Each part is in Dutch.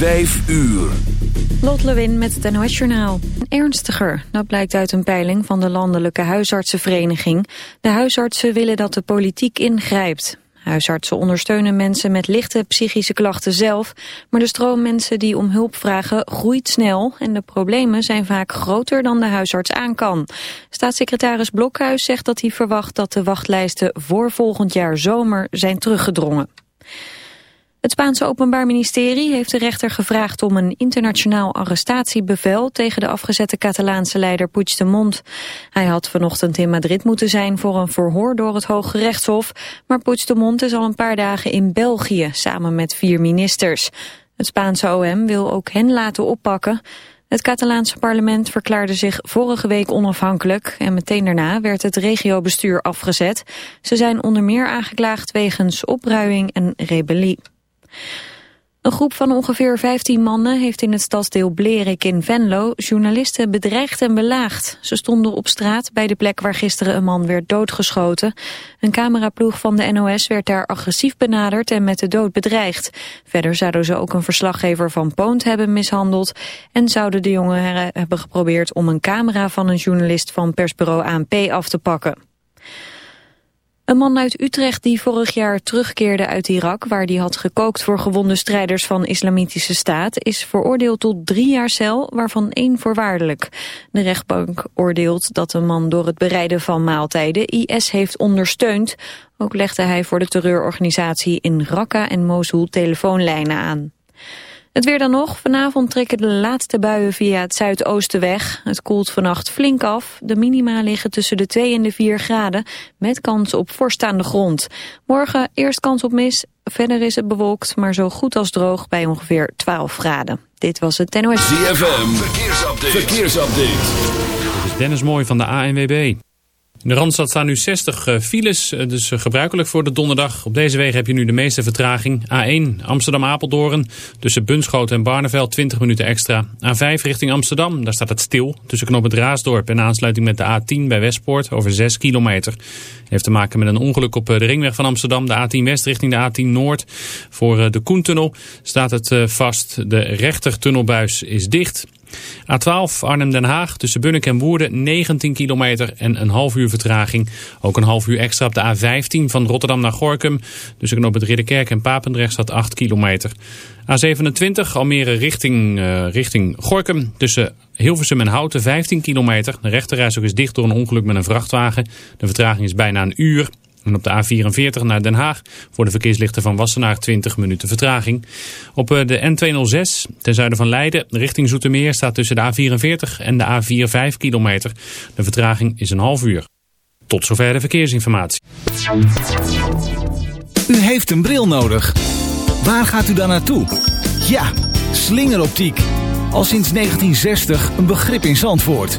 Vijf uur. Lot Lewin met het NOS Journaal. Ernstiger, dat blijkt uit een peiling van de Landelijke Huisartsenvereniging. De huisartsen willen dat de politiek ingrijpt. Huisartsen ondersteunen mensen met lichte psychische klachten zelf, maar de stroom mensen die om hulp vragen groeit snel en de problemen zijn vaak groter dan de huisarts aan kan. Staatssecretaris Blokhuis zegt dat hij verwacht dat de wachtlijsten voor volgend jaar zomer zijn teruggedrongen. Het Spaanse Openbaar Ministerie heeft de rechter gevraagd om een internationaal arrestatiebevel tegen de afgezette Catalaanse leider Puigdemont. Hij had vanochtend in Madrid moeten zijn voor een verhoor door het Hoge Rechtshof, maar Puigdemont is al een paar dagen in België samen met vier ministers. Het Spaanse OM wil ook hen laten oppakken. Het Catalaanse parlement verklaarde zich vorige week onafhankelijk en meteen daarna werd het regiobestuur afgezet. Ze zijn onder meer aangeklaagd wegens opruiing en rebellie. Een groep van ongeveer 15 mannen heeft in het stadsdeel Blerik in Venlo journalisten bedreigd en belaagd. Ze stonden op straat bij de plek waar gisteren een man werd doodgeschoten. Een cameraploeg van de NOS werd daar agressief benaderd en met de dood bedreigd. Verder zouden ze ook een verslaggever van Poont hebben mishandeld en zouden de jongen hebben geprobeerd om een camera van een journalist van persbureau ANP af te pakken. Een man uit Utrecht die vorig jaar terugkeerde uit Irak... waar hij had gekookt voor gewonde strijders van Islamitische Staat... is veroordeeld tot drie jaar cel, waarvan één voorwaardelijk. De rechtbank oordeelt dat de man door het bereiden van maaltijden... IS heeft ondersteund. Ook legde hij voor de terreurorganisatie in Raqqa en Mosul telefoonlijnen aan. Het weer dan nog. Vanavond trekken de laatste buien via het zuidoosten weg. Het koelt vannacht flink af. De minima liggen tussen de 2 en de 4 graden. Met kans op vorst aan de grond. Morgen eerst kans op mis. Verder is het bewolkt, maar zo goed als droog bij ongeveer 12 graden. Dit was het NOS. ZFM. Verkeersupdate. Verkeersupdate. Dit is Dennis Mooi van de ANWB. In de Randstad staan nu 60 eh, files, eh, dus eh, gebruikelijk voor de donderdag. Op deze wegen heb je nu de meeste vertraging. A1 Amsterdam-Apeldoorn tussen Bunschoten en Barneveld 20 minuten extra. A5 richting Amsterdam, daar staat het stil. Tussen Knop het Raasdorp en aansluiting met de A10 bij Westpoort over 6 kilometer. Heeft te maken met een ongeluk op de ringweg van Amsterdam. De A10 West richting de A10 Noord. Voor de Koentunnel staat het vast. De rechtertunnelbuis is dicht. A12 Arnhem-Den Haag tussen Bunnik en Woerden 19 kilometer en een half uur vertraging. Ook een half uur extra op de A15 van Rotterdam naar Gorkum. Dus ik op het Ridderkerk en Papendrecht staat 8 kilometer. A27 Almere richting, uh, richting Gorkum tussen Hilversum en Houten 15 kilometer. De rechterreis ook is dicht door een ongeluk met een vrachtwagen. De vertraging is bijna een uur. En op de A44 naar Den Haag voor de verkeerslichten van Wassenaar 20 minuten vertraging. Op eh, de N206 ten zuiden van Leiden richting Zoetermeer staat tussen de A44 en de A4 5 kilometer. De vertraging is een half uur. Tot zover de verkeersinformatie. U heeft een bril nodig. Waar gaat u dan naartoe? Ja, slingeroptiek. Al sinds 1960 een begrip in Zandvoort.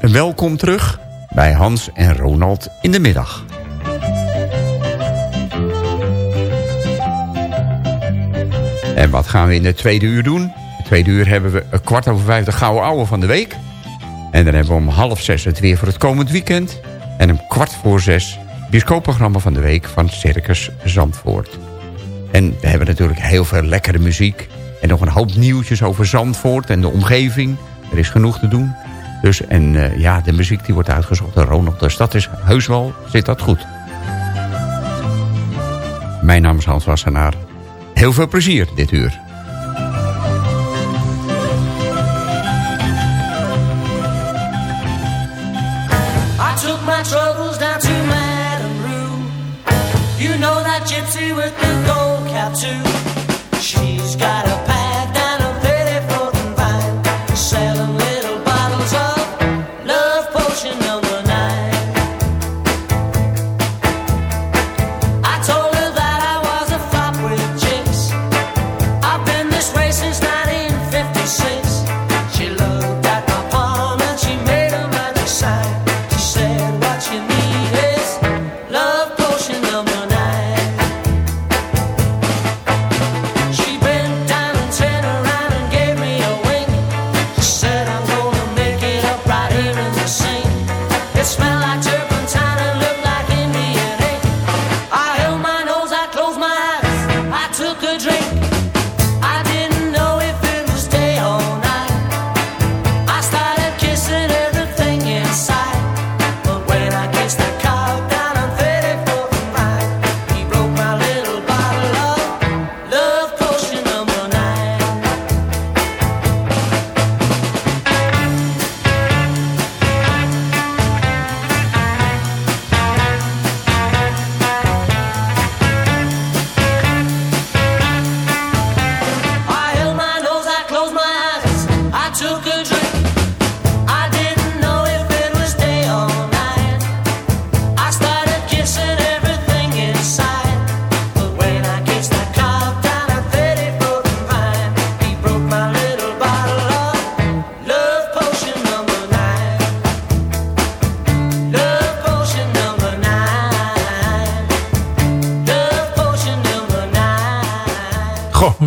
Welkom terug bij Hans en Ronald in de middag. En wat gaan we in de tweede uur doen? De tweede uur hebben we een kwart over vijf de gouden ouwe van de week. En dan hebben we om half zes het weer voor het komend weekend. En om kwart voor zes bioscoopprogramma van de week van Circus Zandvoort. En we hebben natuurlijk heel veel lekkere muziek. En nog een hoop nieuwtjes over Zandvoort en de omgeving. Er is genoeg te doen. Dus, en uh, ja, de muziek die wordt uitgezocht door Ronald. Dus dat is heus wel, zit dat goed. Mijn naam is Hans Wassenaar. Heel veel plezier dit uur. I took my troubles down to. You know that gypsy with the gold cap too. She's got a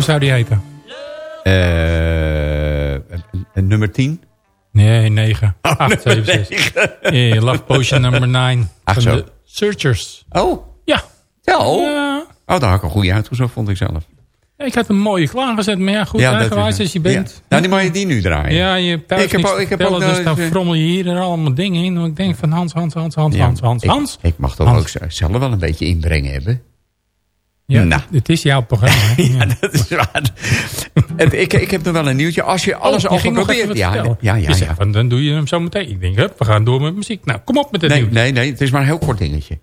hoe zou die heten? En nummer 10. Nee, 9. 8, 7, 6. Yeah, Love Potion nummer 9. Ach, van zo. de Searchers. Oh, Ja. Ja. Oh, daar had ik een goede uitgezocht, vond ik zelf. Ik had een mooie klaargezet, maar ja, goed, dat eigenwijs als je bent. Ja. Nou, die mag je die nu draaien. Ja, je thuis Ik heb ook- ik heb ook dus nog dan frommel je hier allemaal dingen in. En ik denk van Hans, Hans, Hans, Hans, Ja, Hans, Hans, ik, Hans. Ik mag toch Hans. ook z- zelf wel een beetje inbreng hebben. Ja, Nou. Het is jouw programma. Ja, dat is waar. Het- ik, ik heb nog wel een nieuwtje. Als je alles Oh, al nog even geprobeerd... Ja, ja, zegt ja. van, dan doe je hem zo meteen. Ik denk, hup, we gaan door met muziek. Nou, kom op met het Nee, nieuws. nee, nee, het is maar een heel kort dingetje.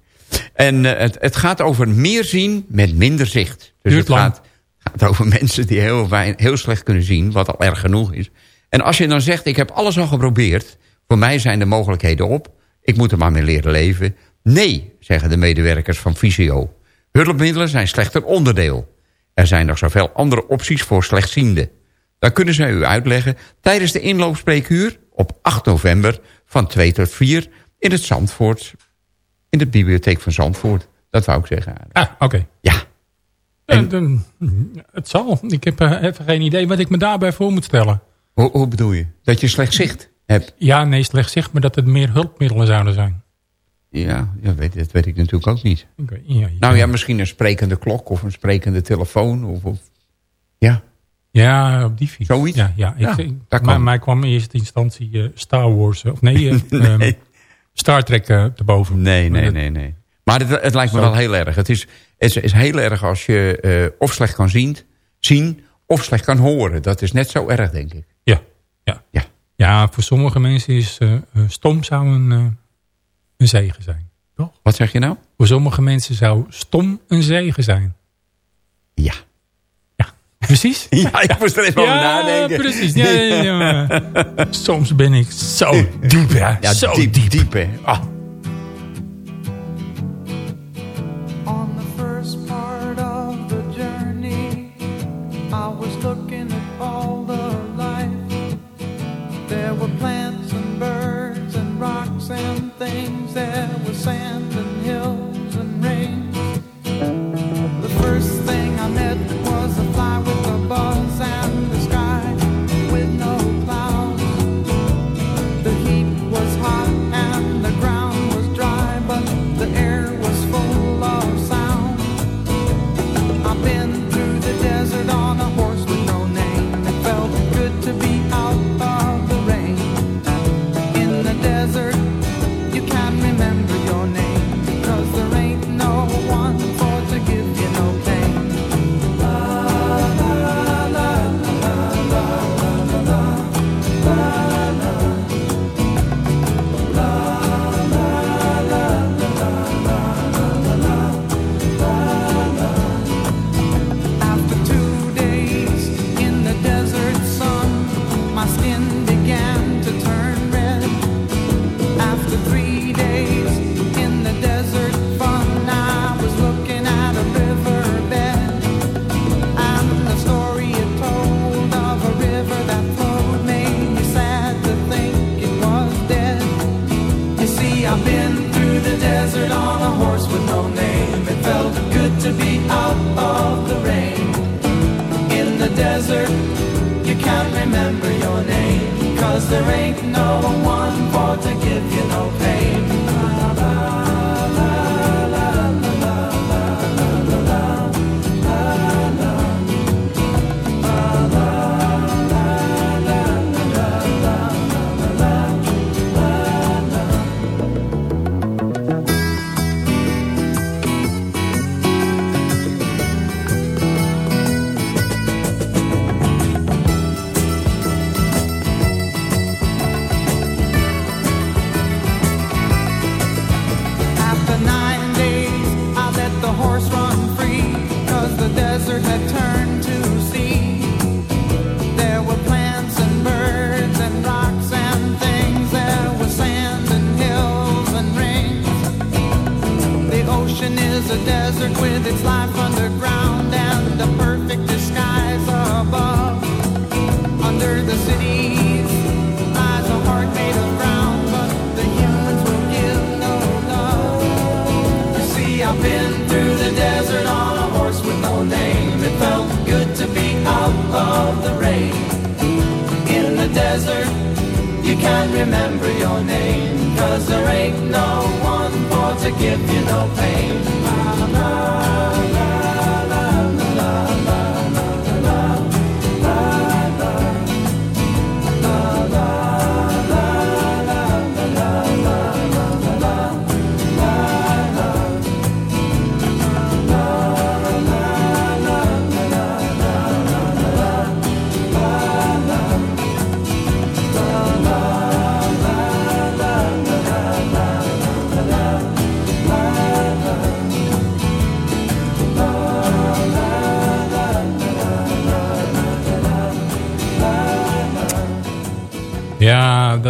En eh, het, het gaat over meer zien met minder zicht. Dus Duurt het lang. gaat, gaat over mensen die heel, wein- heel slecht kunnen zien, wat al erg genoeg is. En als je dan zegt, ik heb alles al geprobeerd... voor mij zijn de mogelijkheden op, ik moet er maar mee leren leven. Nee, zeggen de medewerkers van Visio. Hulpmiddelen zijn slechts een onderdeel. Er zijn nog zoveel andere opties voor slechtzienden. Dan kunnen zij u uitleggen tijdens de inloopspreekuur op 8 november van 2 tot 4 in het Zandvoort, in de bibliotheek van Zandvoort. Dat wou ik zeggen. Ah, oké. Ja, dan- Het zal. Ik heb eh, even geen idee wat ik me daarbij voor moet stellen. hoe, hoe bedoel je? Dat je slecht zicht hebt? Ja, nee, slecht zicht, maar dat het meer hulpmiddelen zouden zijn. Ja, ja weet, dat weet ik natuurlijk ook niet. Ja, Nou ja, misschien een sprekende klok of een sprekende telefoon. Of, of ja, Ja, op die fiets. Zoiets? Ja, ja. Ja, ik, dat maar kan. mij kwam in eerste instantie eh, Star Wars, eh, of nee, eh, ehm, Star Trek eh, te boven. nee, nee, Dat- nee, nee. Maar het, het lijkt me wel heel erg. Het is, het is heel erg als je of slecht kan zien, zien of slecht kan horen. Dat is net zo erg, denk ik. Ja, ja. Ja. Ja, voor sommige mensen is stom zou een, een zegen zijn. Toch? Wat zeg je nou? Voor sommige mensen zou stom een zegen zijn. Ja. Precies? Ja, ik moest er even over Ja, nadenken. precies. Ja, ja, ja. Soms ben ik zo diep, hè. Ja, zo diep, diep. diep, hè. Ah. There ain't no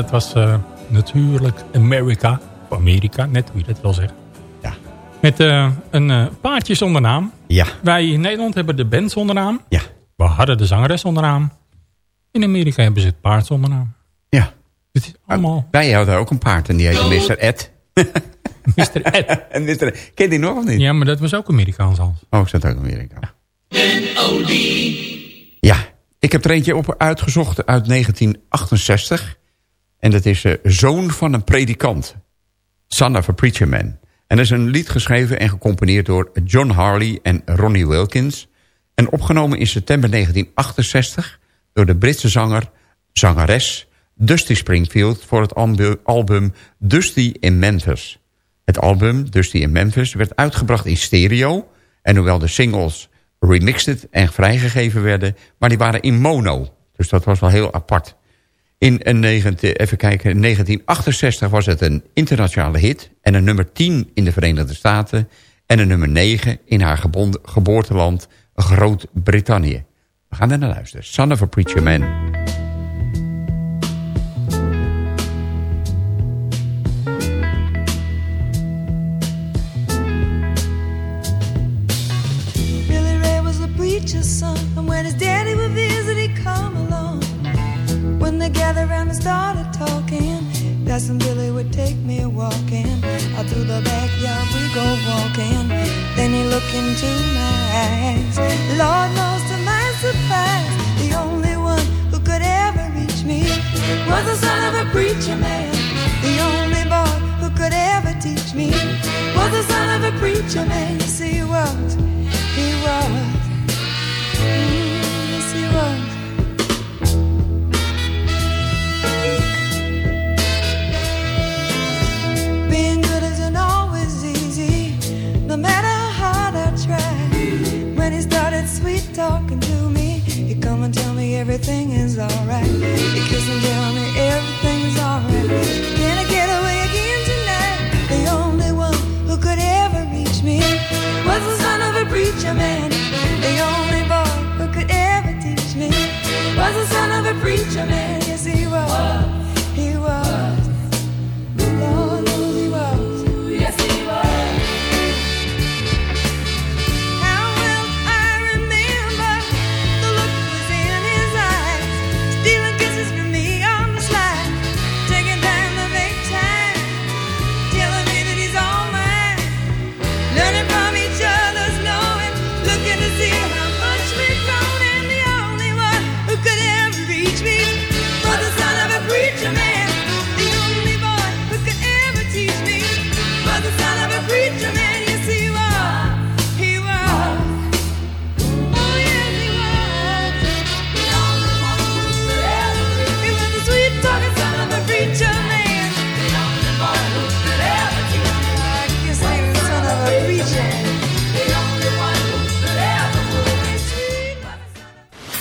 dat was eh, natuurlijk America. Of Amerika, net hoe je dat wil zeggen. Ja. Met eh, een eh, paardje zonder naam. Ja. Wij in Nederland hebben de band zonder naam. Ja. We hadden de zangeres zonder naam. In Amerika hebben ze het paard zonder naam. Ja. Het is allemaal Wij hadden ook een paard en die heette Mr. Ed. Mr. Ed. en Mr. Ed. Ken je die nog of niet? Ja, maar dat was ook Amerikaans al. Oh, ik zat ook Amerika. Ja, ik heb er eentje op uitgezocht uit 1968. En dat is eh, Zoon van een predikant. Son of a Preacher Man. En dat is een lied geschreven en gecomponeerd door John Harley en Ronnie Wilkins. En opgenomen in september 1968 door de Britse zanger, zangeres Dusty Springfield... voor het albu- album Dusty in Memphis. Het album Dusty in Memphis werd uitgebracht in stereo... en hoewel de singles remixed en vrijgegeven werden... maar die waren in mono. Dus dat was wel heel apart. In een 19, even kijken, in 1968 was het een internationale hit... en een nummer 10 in de Verenigde Staten... en een nummer 9 in haar geboorteland Groot-Brittannië. We gaan er naar luisteren. Son of a Preacher Man. When they gathered around and started talking, Cousin Billy would take me walking. Out through the backyard we go walking. Then he looked into my eyes. Lord knows to my surprise, the only one who could ever reach me was the son of a preacher man. The only boy who could ever teach me was the son of a preacher man. Yes, he was. He was. Everything is alright. He kiss and tell me everything's alright. Can I get away again tonight? The only one who could ever reach me was the son of a preacher man.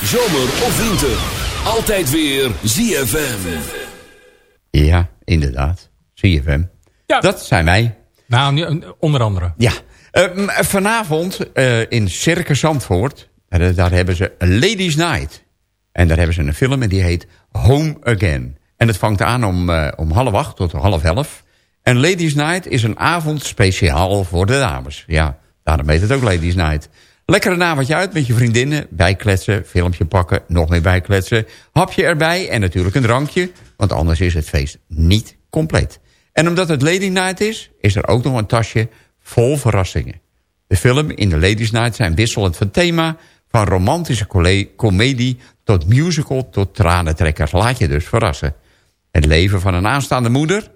Zomer of winter. Altijd weer ZFM. Ja, inderdaad. CFM. Ja. Dat zijn wij. Nou, nu- onder andere. Ja. Eh, m- vanavond eh, in Circus Zandvoort, eh, daar hebben ze Ladies Night. En daar hebben ze een film en die heet Home Again. En het vangt aan om, eh, om half acht tot half elf. En Ladies Night is een avond speciaal voor de dames. Ja, daarom heet het ook Ladies Night. Lekker een avondje uit met je vriendinnen. Bijkletsen, filmpje pakken, nog meer bijkletsen. Hapje erbij en natuurlijk een drankje. Want anders is het feest niet compleet. En omdat het Lady Night is, is er ook nog een tasje vol verrassingen. De film in de Ladies Night zijn wisselend van thema... van romantische komedie tot musical tot tranentrekker. Laat je dus verrassen. Het leven van een aanstaande moeder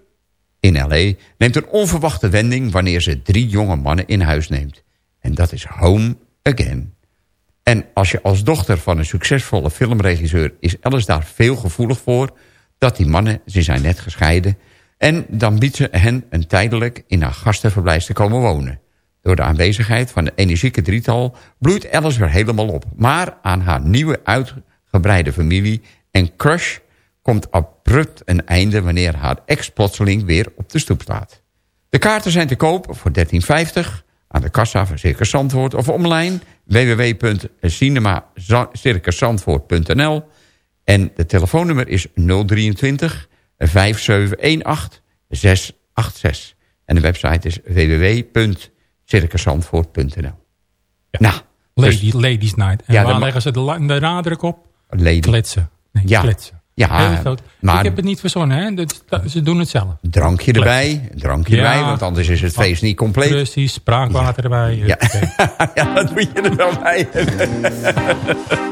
in L.A. neemt een onverwachte wending... wanneer ze drie jonge mannen in huis neemt. En dat is Home Again. En als je als dochter van een succesvolle filmregisseur... is Alice daar veel gevoelig voor... dat die mannen, ze zijn net gescheiden... en dan biedt ze hen een tijdelijk in haar gastenverblijf te komen wonen. Door de aanwezigheid van de energieke drietal... bloeit Alice weer helemaal op. Maar aan haar nieuwe uitgebreide familie en crush... komt abrupt een einde wanneer haar ex plotseling weer op de stoep staat. De kaarten zijn te koop voor 13,50 aan de kassa van Circus Zandvoort... of online www.cinemacircuszandvoort.nl en de telefoonnummer is 023 5718 686. En de website is www.circuszandvoort.nl. Nou, dus- Lady, ladies Night. En Ja, waar leggen ze de, de nadruk op? Lady. Kletsen. Nee, Ja. kletsen. Ja, maar- Ik heb het niet verzonnen, hè? Dat, dat- ze doen het zelf. drankje erbij, drankje Ja. erbij, want anders is het feest niet compleet. Precies, spraakwater erbij. Ja. Ja, dat moet je er wel bij hebben.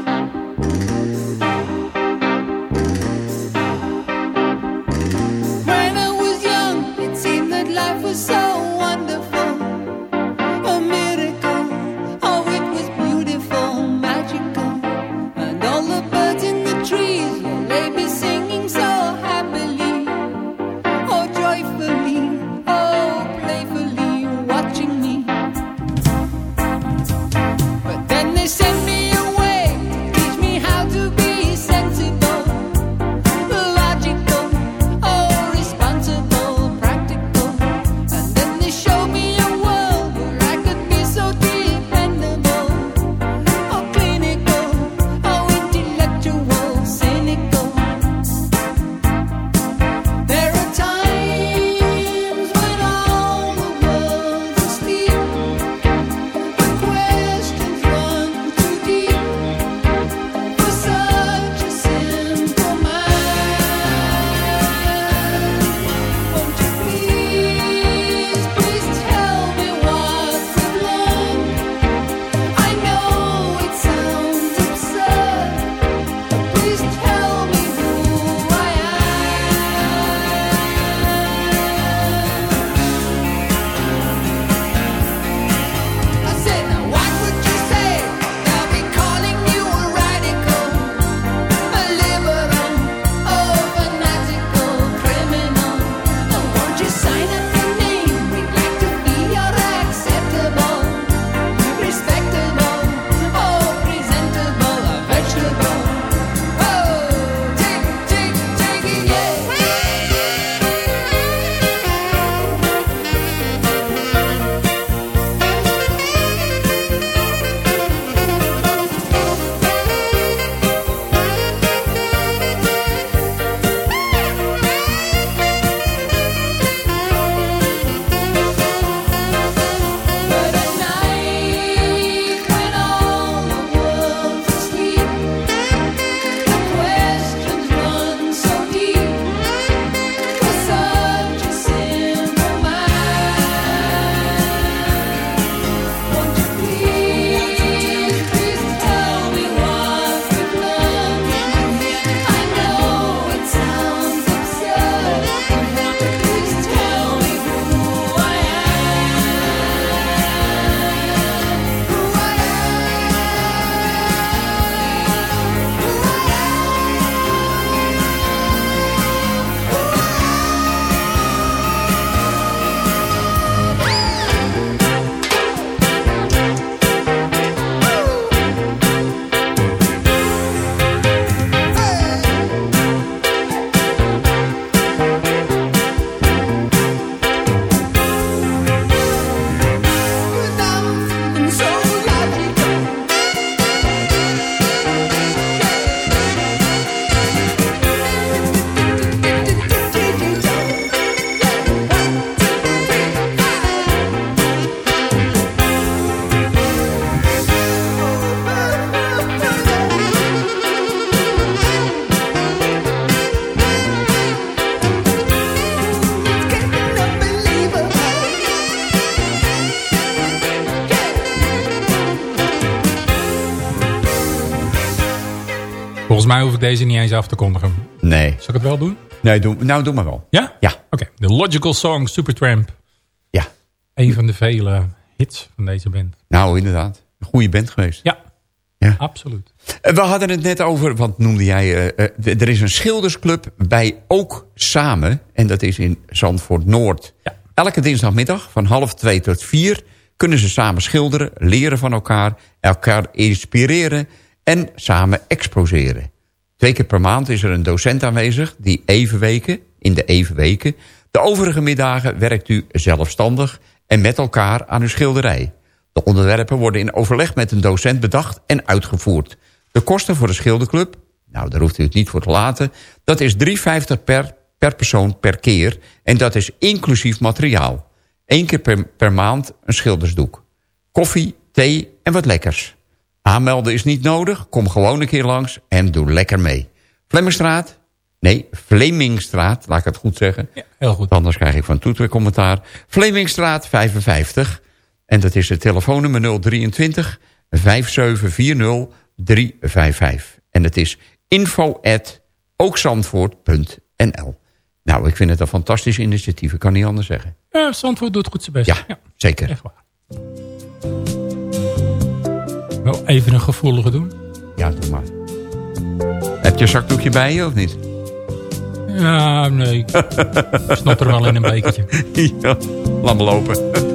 Volgens mij hoef ik deze niet eens af te kondigen. Nee. Zal ik het wel doen? nee doe, nou, doe maar wel. Ja? Ja. Oké, de Logical Song Supertramp. Ja. Een van de vele hits van deze band. Nou, inderdaad. Een goede band geweest. Ja, Ja. absoluut. Eh, We hadden het net over, want noemde jij... eh, eh, er is een schildersclub bij Ook Samen. En dat is in Zandvoort Noord. Ja. Elke dinsdagmiddag van half twee tot vier... kunnen ze samen schilderen, leren van elkaar... elkaar inspireren en samen exposeren. Twee keer per maand is er een docent aanwezig... die evenweken, in de evenweken... de overige middagen werkt u zelfstandig... en met elkaar aan uw schilderij. De onderwerpen worden in overleg met een docent bedacht en uitgevoerd. De kosten voor de schilderclub, nou daar hoeft u het niet voor te laten... dat is 3,50 per, per persoon per keer en dat is inclusief materiaal. Eén keer per maand een schildersdoek. Koffie, thee en wat lekkers. Aanmelden is niet nodig, kom gewoon een keer langs en doe lekker mee. Flemmingstraat, nee, Vlemingstraat, laat ik het goed zeggen... Ja, heel goed. Anders krijg ik van Toet weer commentaar. Vlemingstraat 55. En dat is het telefoonnummer 023 5740 355. En het is info at ookzandvoort.nl. Nou, ik vind het een fantastisch initiatief. Ik kan niet anders zeggen. Ja, Zandvoort doet goed zijn best. Ja, zeker. Echt waar. Wel even een gevoelige doen. Ja, doe maar. Heb je een zakdoekje bij je of niet? Ja, nee. Ik snot er wel in een bekertje. ja, laat me lopen.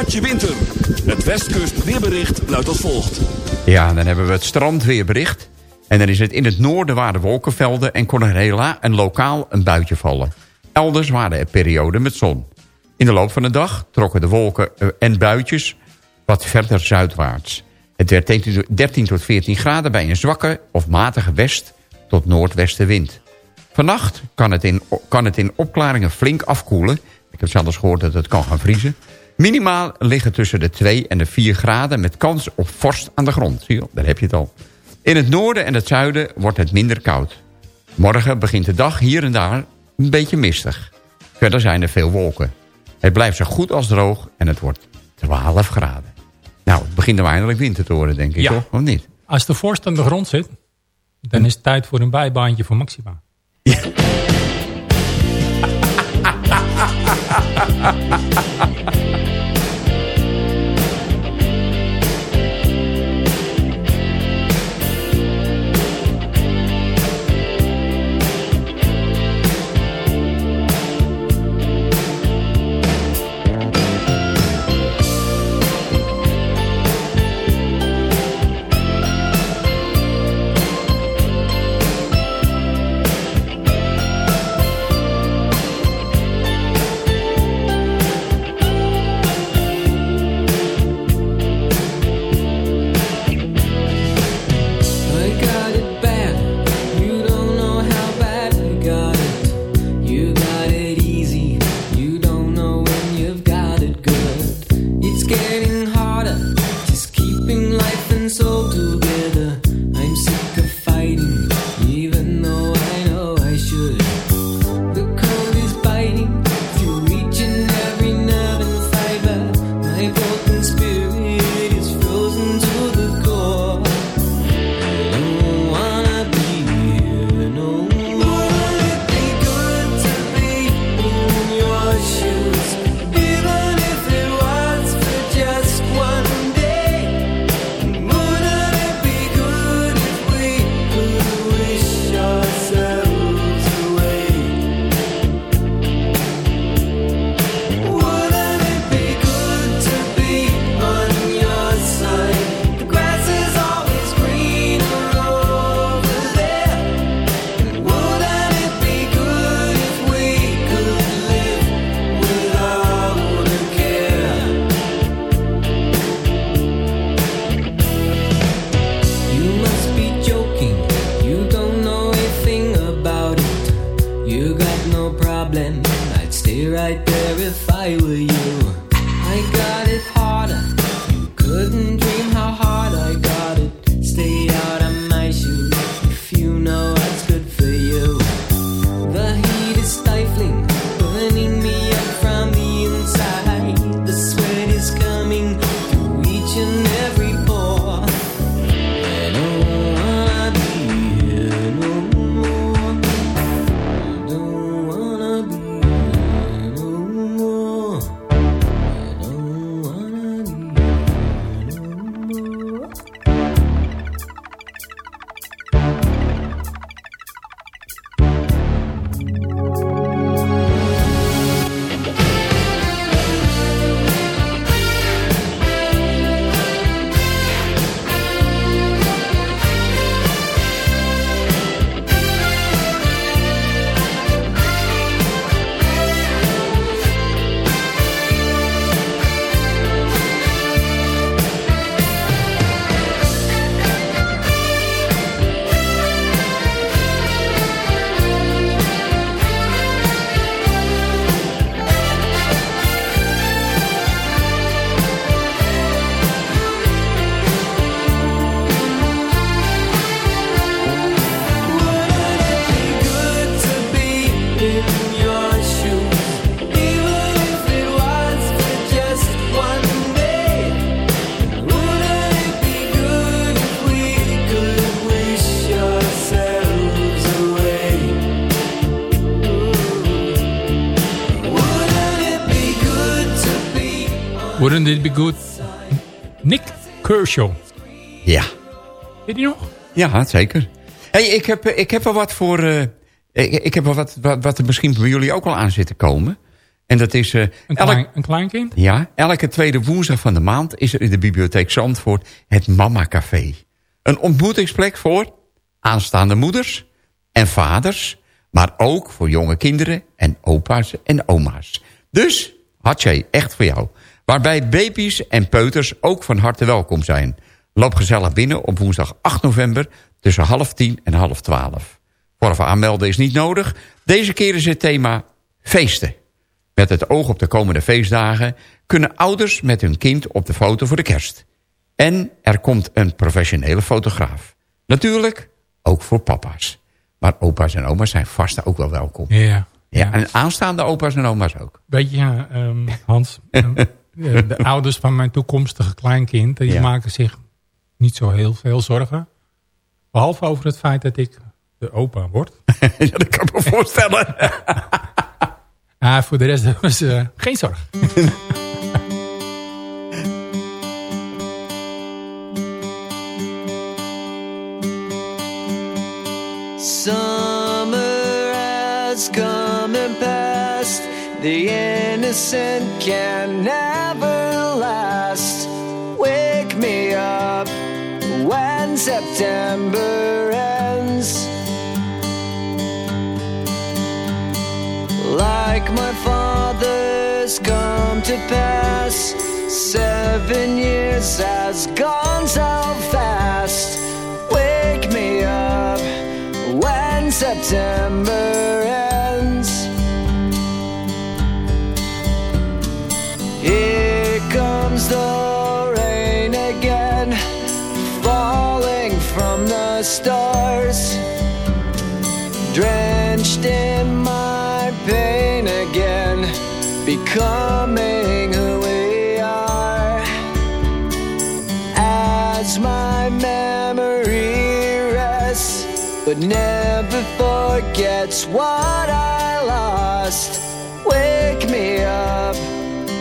Het Westkust weerbericht luidt als volgt. Ja, dan hebben we het strandweerbericht. En dan is het in het noorden waren wolkenvelden... en kon er hela en lokaal een buitje vallen. Elders waren er perioden met zon. In de loop van de dag trokken de wolken eh, en buitjes wat verder zuidwaarts. Het werd 13 13 tot 14 graden bij een zwakke of matige west- tot noordwestenwind. Vannacht kan het, in, kan het in opklaringen flink afkoelen. Ik heb zelfs gehoord dat het kan gaan vriezen. Minimaal liggen tussen de 2 en de 4 graden met kans op vorst aan de grond. Zie je, daar heb je het al. In het noorden en het zuiden wordt het minder koud. Morgen begint de dag hier en daar een beetje mistig. Verder zijn er veel wolken. Het blijft zo goed als droog en het wordt 12 graden. Nou, het begint nou eindelijk winter te worden, denk ik, Ja. toch? Of niet? Als de vorst aan de grond zit, dan is het tijd voor een bijbaantje voor Maxima. it be good? Nick Kershaw. Ja. Weet je nog? Ja, zeker. Hey, ik, heb, eh, ik heb wel wat voor... eh, ik, ik heb wel wat, wat, wat er misschien voor jullie ook al aan zit te komen. En dat is... eh, Een, elk- klein, een kleinkind? ja, elke tweede woensdag van de maand is er in de bibliotheek Zandvoort het Mama Café. Een ontmoetingsplek voor aanstaande moeders en vaders, maar ook voor jonge kinderen en opa's en oma's. Dus, Hatje, echt voor jou. Waarbij baby's en peuters ook van harte welkom zijn. Loop gezellig binnen op woensdag 8 november tussen half tien en half twaalf. Vooraf aanmelden is niet nodig. Deze keer is het thema feesten. Met het oog op de komende feestdagen kunnen ouders met hun kind op de foto voor de kerst. En er komt een professionele fotograaf. Natuurlijk ook voor papa's. Maar opa's en oma's zijn vast ook wel welkom. Ja. Ja, en aanstaande opa's en oma's ook. Weet je, ja, ehm, Hans, ehm, de, de ouders van mijn toekomstige kleinkind... die Ja. maken zich niet zo heel veel zorgen. Behalve over het feit dat ik de opa word. ja, dat kan ik me voorstellen. Ah, voor de rest was eh, geen zorg. Summer has come and passed. The innocent can September ends. Like my father's come to pass. Seven years has gone so fast. Wake me up when September ends. In my pain again, becoming who we are. As my memory rests, but never forgets what I lost. Wake me up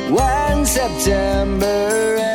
when September ends.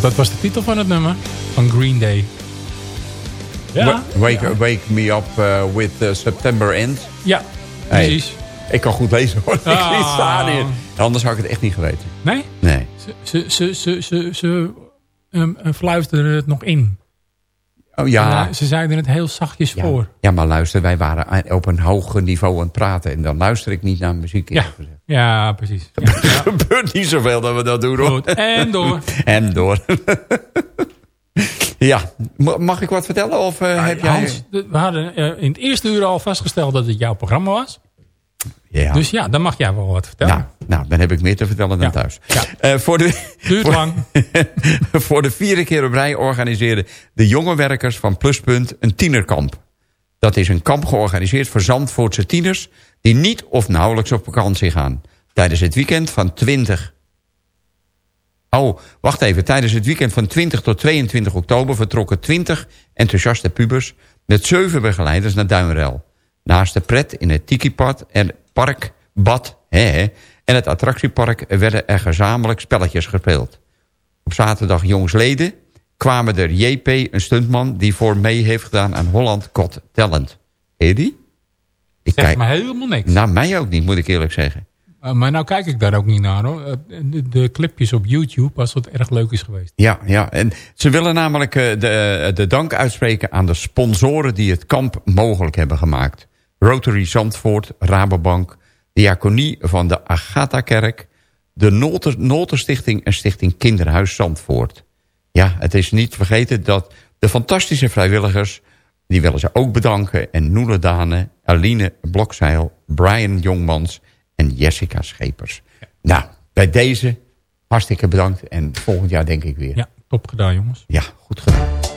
Nou, dat was de titel van het nummer. Van Green Day. Ja, Wa- Wake, wake me up uh, with uh, September End. ja Hey, precies. ik kan goed lezen hoor. Ik Ah. het staan hier. Anders had ik het echt niet geweten. Nee? Nee. Ze, ze, ze, ze, ze, ze um, uh, fluisteren het nog in. Oh ja. Ze zeiden het heel zachtjes Ja. voor. ja, maar luister, wij waren op een hoog niveau aan het praten. En dan luister ik niet naar muziek. Ja, ja precies. Ja, Er gebeurt niet zoveel dat we dat doen hoor. Goed, en door. En door. ja, Ma- mag ik wat vertellen? Of eh, heb jij... Hans, we hadden eh, in het eerste uur al vastgesteld dat het jouw programma was. Ja. Dus ja, dan mag jij wel wat vertellen. Nou, nou, dan heb ik meer te vertellen dan Ja. thuis. Ja. Eh, voor, de, Duurt voor, lang. voor de vierde keer op rij organiseerden de jonge werkers van Pluspunt een tienerkamp. Dat is een kamp georganiseerd voor Zandvoortse tieners... die niet of nauwelijks op vakantie gaan. Tijdens het weekend van 20... Oh, wacht even. Tijdens het weekend van 20 tot 22 oktober... vertrokken 20 enthousiaste pubers... met zeven begeleiders naar Duinrel. Naast de pret in het Tiki-pad en park, bad hè, en het attractiepark... werden er gezamenlijk spelletjes gespeeld. Op zaterdag jongsleden kwamen er JP, een stuntman... die voor mee heeft gedaan aan Holland Got Talent. Ken je die? Ik Zeg kijk, maar helemaal niks. nou, mij ook niet, moet ik eerlijk zeggen. Uh, maar nou kijk ik daar ook niet naar hoor. Uh, de, de clipjes op YouTube, als het erg leuk is geweest. Ja, ja, en ze willen namelijk eh, de, de dank uitspreken aan de sponsoren... die het kamp mogelijk hebben gemaakt. Rotary Zandvoort, Rabobank, Diaconie van de Agatha-kerk... de Noterstichting en Stichting Kinderhuis Zandvoort. Ja, het is niet vergeten dat de fantastische vrijwilligers... die willen ze ook bedanken. En Noele Dane, Aline Blokzeil, Brian Jongmans en Jessica Schepers. Nou, bij deze hartstikke bedankt. En volgend jaar denk ik weer. Ja, top gedaan jongens. Ja, goed gedaan.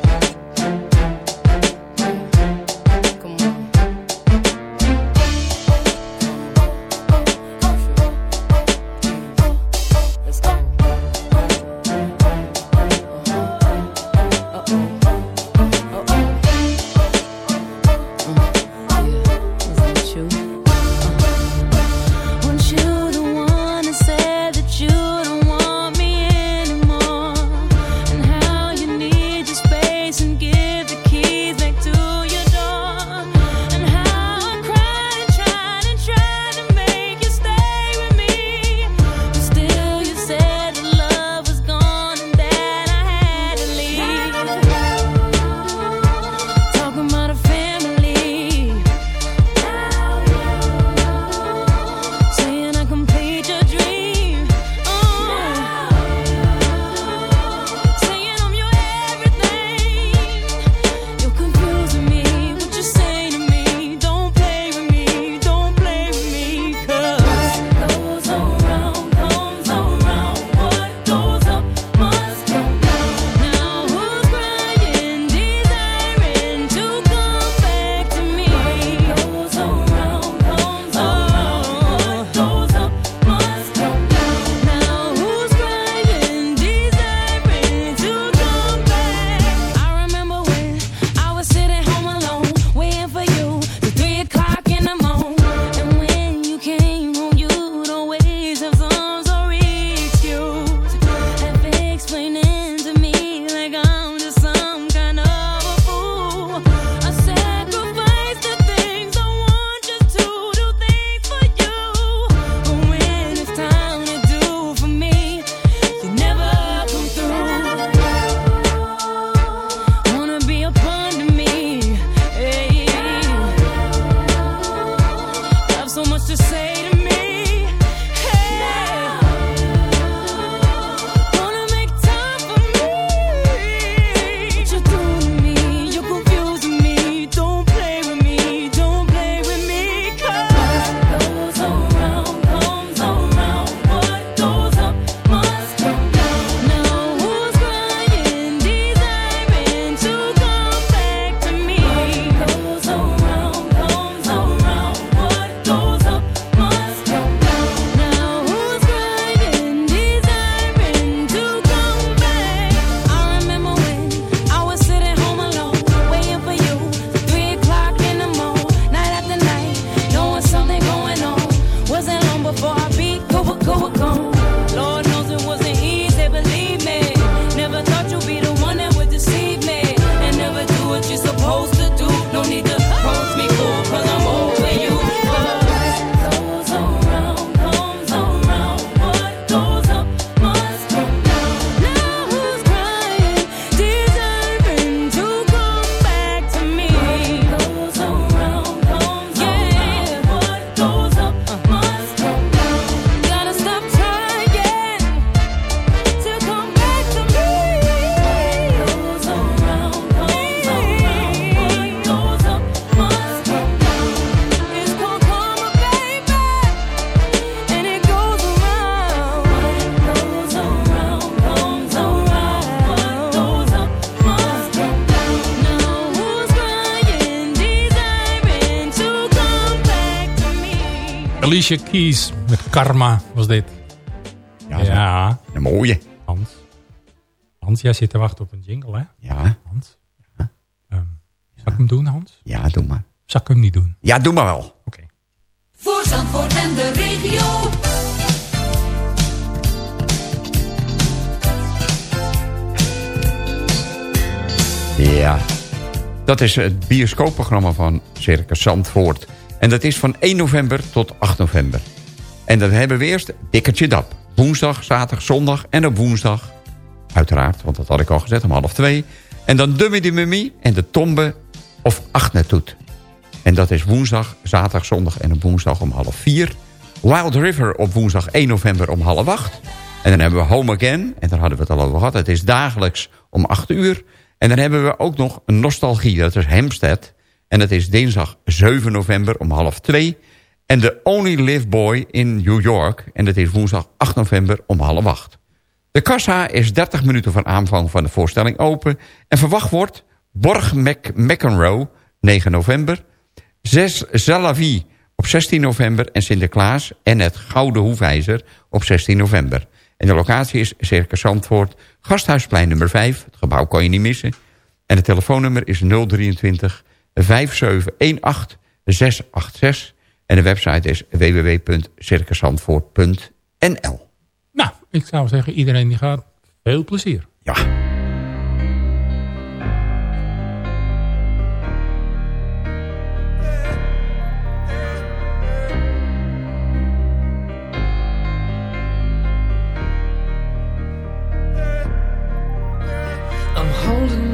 Alicia Keys met Karma was dit. Ja, Ja. Een mooie. Hans. Hans, jij zit te wachten op een jingle, hè? Ja, Hans. Ehm, zal ik hem doen, Hans? ja, doe maar. Zal ik hem niet doen? Ja, doe maar wel. Oké. Voor Zandvoort en de regio. Ja. Dat is het bioscoopprogramma van Circus Zandvoort. En dat is van 1 november tot 8 november. En dan hebben we eerst Dikkertje Dap. Woensdag, zaterdag, zondag en op woensdag. Uiteraard, want dat had ik al gezet om half twee. En dan Dummy de Mummy en de Tombe of Achtnetoet. En dat is woensdag, zaterdag, zondag en op woensdag om half vier. Wild River op woensdag 1 november om half acht. En dan hebben we Home Again, en daar hadden we het al over gehad. Het is dagelijks om 8 uur. En dan hebben we ook nog Nostalgie, dat is Hempstead. En dat is dinsdag 7 november om half 2. En de Only Live Boy in New York. En dat is woensdag 8 november om half 8. De kassa is 30 minuten van aanvang van de voorstelling open. En verwacht wordt Borg Mac McEnroe, 9 november. 6 Zalavie op 16 november. En Sinterklaas en het Gouden Hoefijzer op 16 november. En de locatie is Circus Zandvoort, Gasthuisplein nummer 5. Het gebouw kan je niet missen. En het telefoonnummer is 023 5718 686. En de website is www.circuszandvoort.nl. Nou, ik zou zeggen, iedereen die gaat, veel plezier. Ja. I'm holding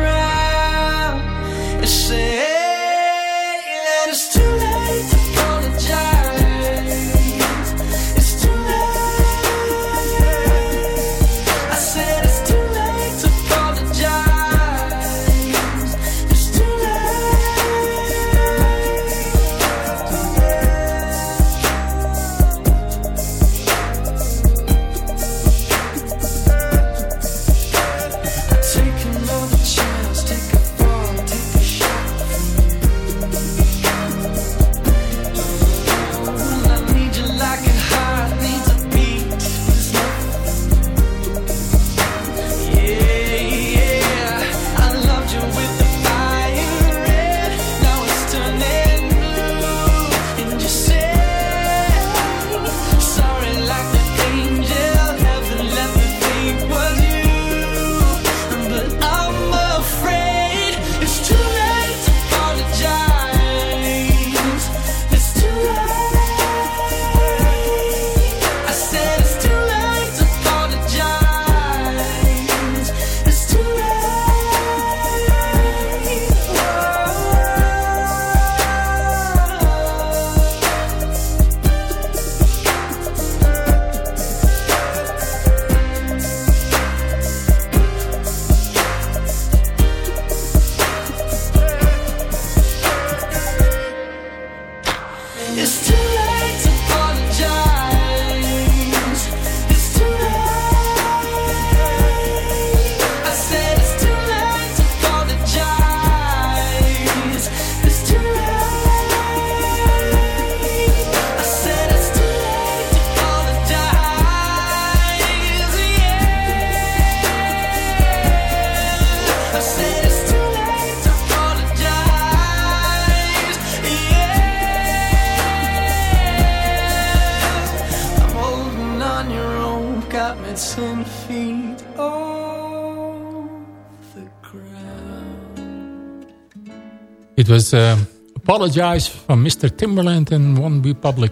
Was eh, Apologize van Mr. Timberland en One Republic.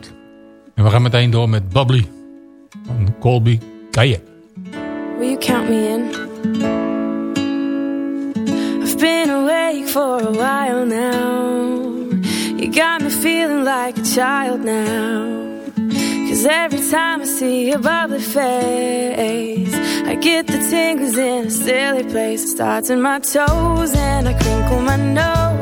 En we gaan meteen door met Bubbly van Colby Kaye. Will you count me in? I've been awake for a while now. You got me feeling like a child now. Cause Cause every time I see your bubbly face, I get the tingles in a silly place. It starts in my toes and I crinkle my nose.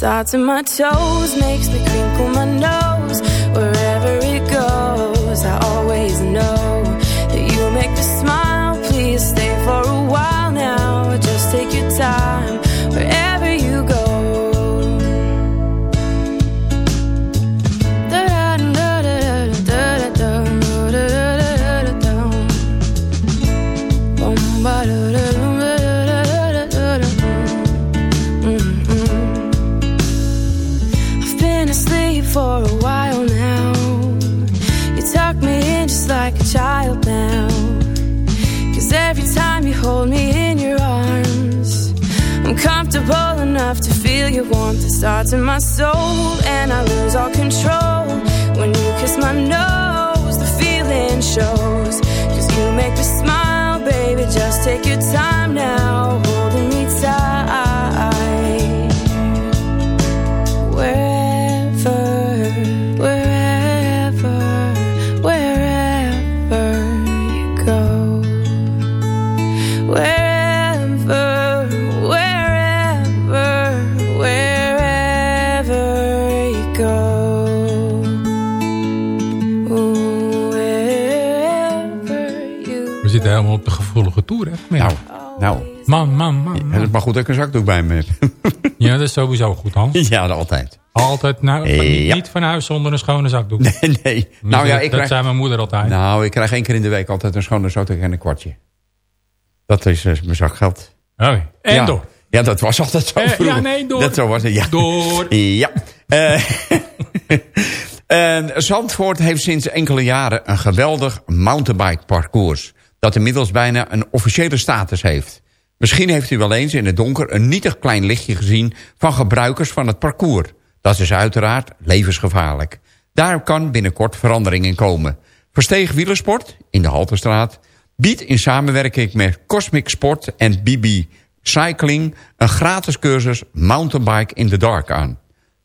starts in my toes, makes me crinkle my nose. Wherever it goes, I always hold me in your arms, I'm comfortable enough to feel your warmth. It starts in my soul, and I lose all control. When you kiss my nose, the feeling shows. Cause you make me smile, baby. Just take your time now, gevoelige toer, hè? Nou, nou. Man, man, man. Het man. is maar goed dat ik een zakdoek bij me heb. Ja, dat is sowieso goed, Hans. ja, altijd. Altijd, nou, Eh, ja. niet van huis zonder een schone zakdoek. Nee, nee. Nou ja, dat, ik dat krijg, zei mijn moeder altijd. nou, ik krijg één keer in de week altijd een schone zakdoek en een kwartje. Dat is eh, mijn zakgeld. Oké, En ja. door. Ja, dat was altijd zo Eh, ja, nee, door. Dat zo was het, ja. Door. Ja. Eh, en Zandvoort heeft sinds enkele jaren een geweldig mountainbike parcours. Dat inmiddels bijna een officiële status heeft. Misschien heeft u wel eens in het donker een nietig klein lichtje gezien van gebruikers van het parcours. Dat is uiteraard levensgevaarlijk. Daar kan binnenkort verandering in komen. Versteeg Wielersport in de Halterstraat biedt in samenwerking met Cosmic Sport en BB Cycling... een gratis cursus Mountainbike in the Dark aan.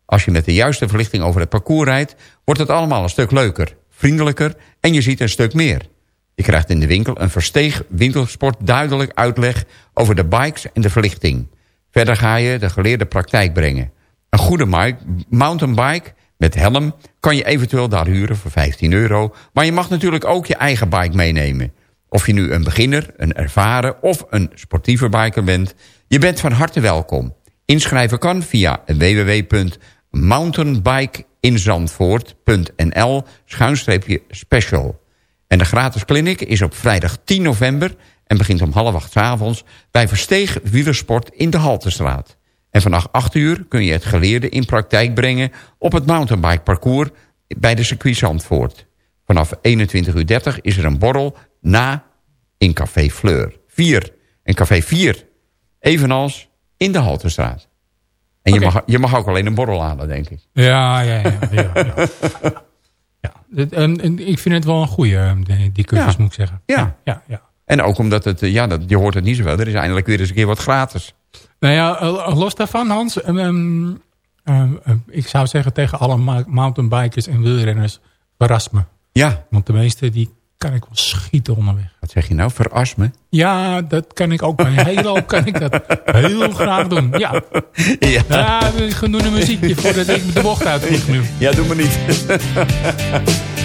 Als je met de juiste verlichting over het parcours rijdt... wordt het allemaal een stuk leuker, vriendelijker en je ziet een stuk meer. Je krijgt in de winkel een versteeg winkelsport duidelijk uitleg... over de bikes en de verlichting. Verder ga je de geleerde praktijk brengen. Een goede mountainbike met helm kan je eventueel daar huren voor 15 euro... maar je mag natuurlijk ook je eigen bike meenemen... Of je nu een beginner, een ervaren of een sportieve biker bent... je bent van harte welkom. Inschrijven kan via www.mountainbikeinzandvoort.nl schuinstreepje special. En de gratis clinic is op vrijdag 10 november... en begint om half acht 's avonds bij Versteeg Wielersport in de Haltestraat. En vanaf 8 uur kun je het geleerde in praktijk brengen... op het mountainbike parcours bij de circuit Zandvoort. Vanaf 21.30 uur is er een borrel na in Café Fleur. 4. En Café 4. Evenals in de Haltestraat. En je, mag, je mag ook alleen een borrel halen, denk ik. Ja, ja, ja. ja, ja. En, en ik vind het wel een goede, die, die cursus Ja. moet ik zeggen. Ja. ja, ja. En ook omdat het, eh, ja, dat, je hoort het niet zoveel. Er is eindelijk weer eens een keer wat gratis. Nou ja, eh, los daarvan Hans. ehm, ehm, ehm, ik zou zeggen tegen alle mountainbikers en wielrenners. Verras me. Ja. Want de meeste die kan ik wel schieten onderweg. Wat zeg je nou? Veras me? Ja, dat kan ik ook. Bij een hele hoop kan ik dat heel graag doen. Ja, Ja. ja we gaan doen een muziekje voordat ik de bocht uit vlieg nu. Ja, doe maar niet.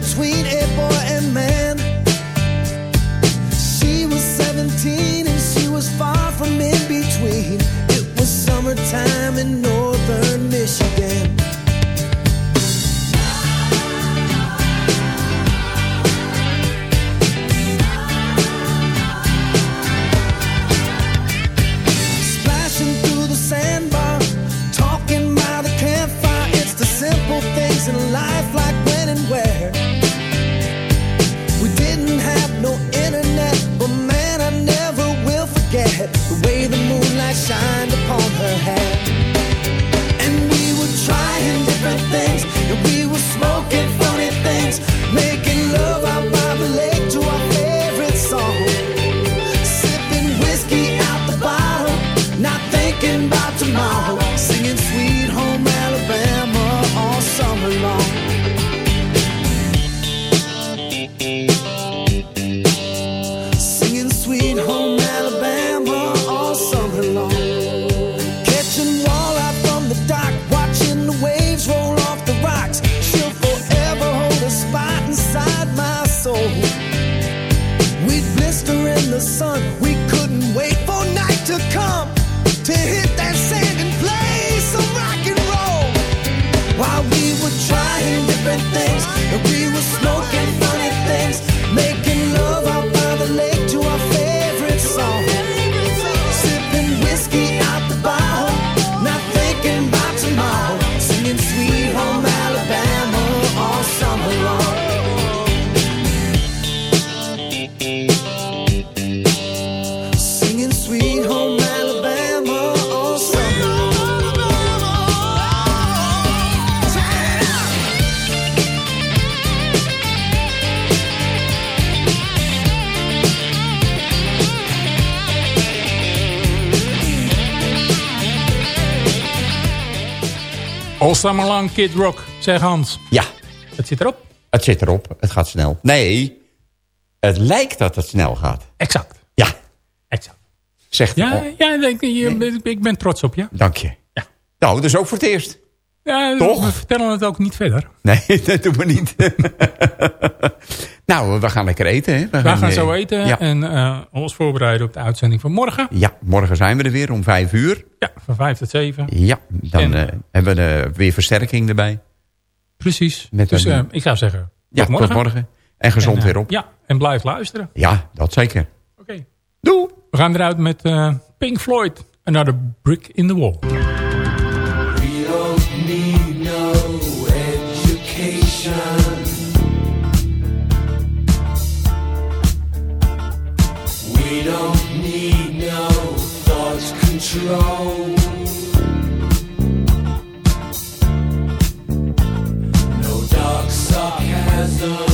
between a boy and man. She was 17 and she was far from in between. It was summertime in northern All Summer Long Kid Rock, zeg Hans. Ja. Het zit erop. Het zit erop. Het gaat snel. Nee, het lijkt dat het snel gaat. Exact. Ja. Exact. Zegt Ja, ja ik, ik ben trots op je. Dank je. Ja. Nou, dus ook voor het eerst. Ja, Toch? We vertellen het ook niet verder. Nee, dat doen we niet. nou, we gaan lekker eten. Hè? We gaan eh, zo eten Ja. en eh, ons voorbereiden op de uitzending van morgen. ja, morgen zijn we er weer om vijf uur. Ja, van vijf tot zeven. Ja, dan En- eh, hebben we weer versterking erbij. Precies. Met dus een- eh, ik zou zeggen, Ja, tot morgen. tot morgen. En gezond En, weer op. Ja, en blijf luisteren. Ja, dat zeker. Oké. Doei. We gaan eruit met eh, Pink Floyd. Another Brick in the Wall. We don't need control. No dark sarcasm